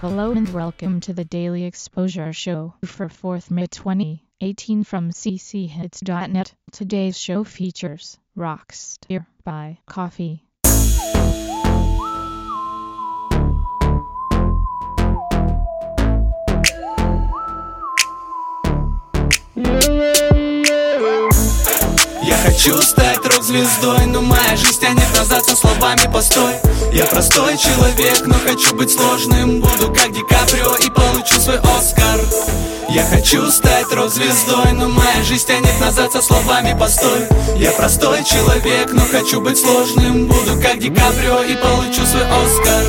Hello and welcome to the Daily Exposure Show for 4th May 2018 from cchits.net. Today's show features Rockstar by Coffee. Хочу стать рок-звездой, но моя жизнь тянет назад со словами «постой» Я простой человек, но хочу быть сложным. Буду как Ди Каприо и получу свой Оскар Я хочу стать рок-звездой, но моя жизнь тянет назад со словами «постой» Я простой человек, но хочу быть сложным. Буду как Ди Каприо и получу свой Оскар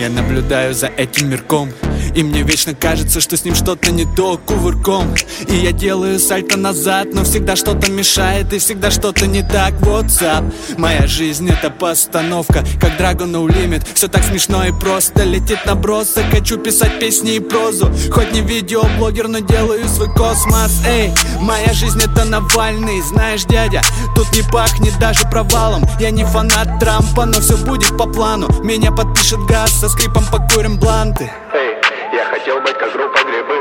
Я наблюдаю за этим мирком и мне вечно кажется, что с ним что-то не то кувырком. И я делаю сальто назад, но всегда что-то мешает И всегда что-то не так, WhatsApp Моя жизнь это постановка, как Dragon No Limit. Все так смешно и просто, летит набросок. Хочу писать песни и прозу Хоть не видеоблогер, но делаю свой космос. Эй, моя жизнь это Навальный. Знаешь, дядя, тут не пахнет даже провалом. Я не фанат Трампа, но все будет по плану. Меня подпишет газ, со скрипом покурим бланты. Эй, хотел быть как группа грибы.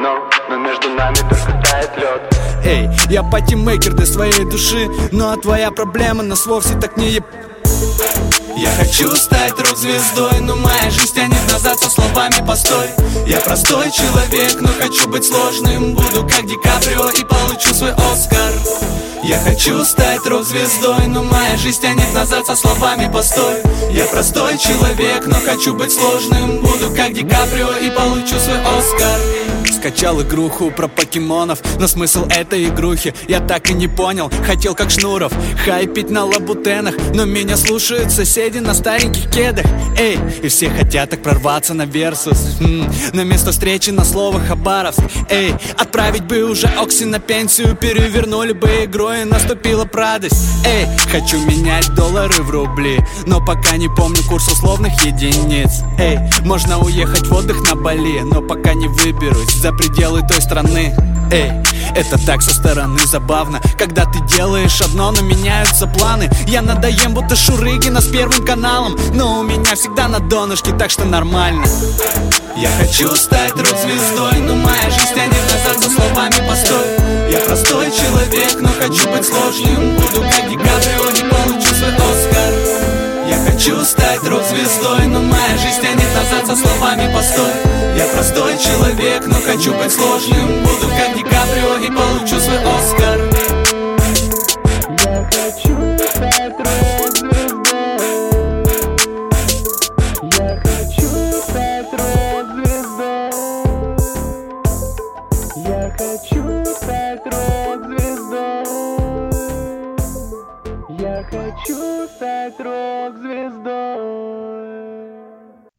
Но, но между нами только тает лед. Эй, я патимейкер для своей души Ну а твоя проблема нас вовсе так не еб... Я хочу стать рок-звездой, но моя жизнь тянет назад со словами «постой» Я простой человек, но хочу быть сложным Буду как Ди Каприо и получу свой Оскар Я хочу стать рок-звездой, но моя жизнь тянет назад со словами «постой» Я простой человек, но хочу быть сложным. Буду как Ди Каприо и получу свой Оскар Скачал игруху про покемонов Но смысл этой игрухи я так и не понял. Хотел как Шнуров хайпить на лабутенах Но меня слушают соседи на стареньких кедах. Эй, и все хотят так прорваться на версус М, На место встречи на слово Хабаровск Эй, отправить бы уже Окси на пенсию Перевернули бы игру и наступила радость. Эй, хочу менять доллары в рубли Но пока не помню курс условных единиц. Эй, можно уехать в отдых на Бали Но пока не выберусь за пределы той страны. Эй, это так со стороны забавно. Когда ты делаешь одно, но меняются планы. Я надоем, будто Шурыгина с первым каналом. Но у меня всегда на донышке, так что нормально. Я хочу стать рок-звездой Но моя жизнь тянет назад за словами «постой» Я простой человек, но хочу быть сложным. Буду хочу стать рок-звездой, но моя жизнь тянет назад со словами «постой» Я простой человек, но хочу быть сложным. Буду как Ди Каприо и получу свой Оскар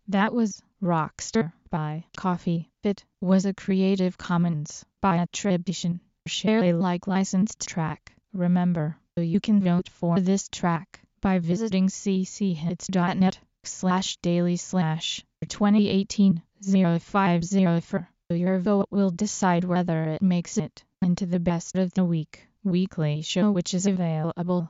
That was Rockstar by Coffee. It was a Creative Commons by attribution. Share Alike licensed track. Remember, you can vote for this track by visiting cchits.net slash daily slash 2018 0504. Your vote will decide whether it makes it into the best of the week weekly show which is available